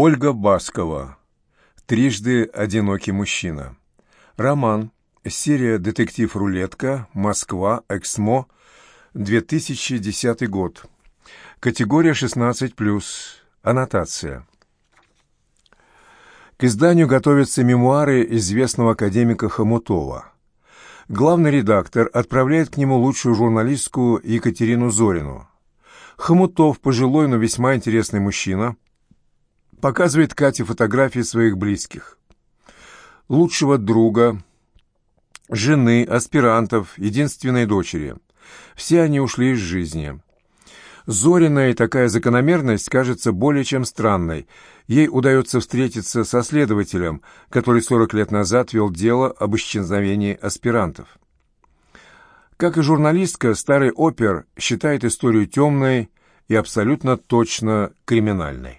Ольга Баскова. Трижды одинокий мужчина. Роман. Серия «Детектив Рулетка», Москва, Эксмо, 2010 год. Категория 16+. Аннотация. К изданию готовятся мемуары известного академика Хомутова. Главный редактор отправляет к нему лучшую журналистку Екатерину Зорину. Хомутов, пожилой, но весьма интересный мужчина, показывает Кате фотографии своих близких. Лучшего друга, жены, аспирантов, единственной дочери. Все они ушли из жизни. Зориной такая закономерность кажется более чем странной. Ей удается встретиться со следователем, который 40 лет назад вел дело об исчезновении аспирантов. Как и журналистка, старый опер считает историю темной и абсолютно точно криминальной.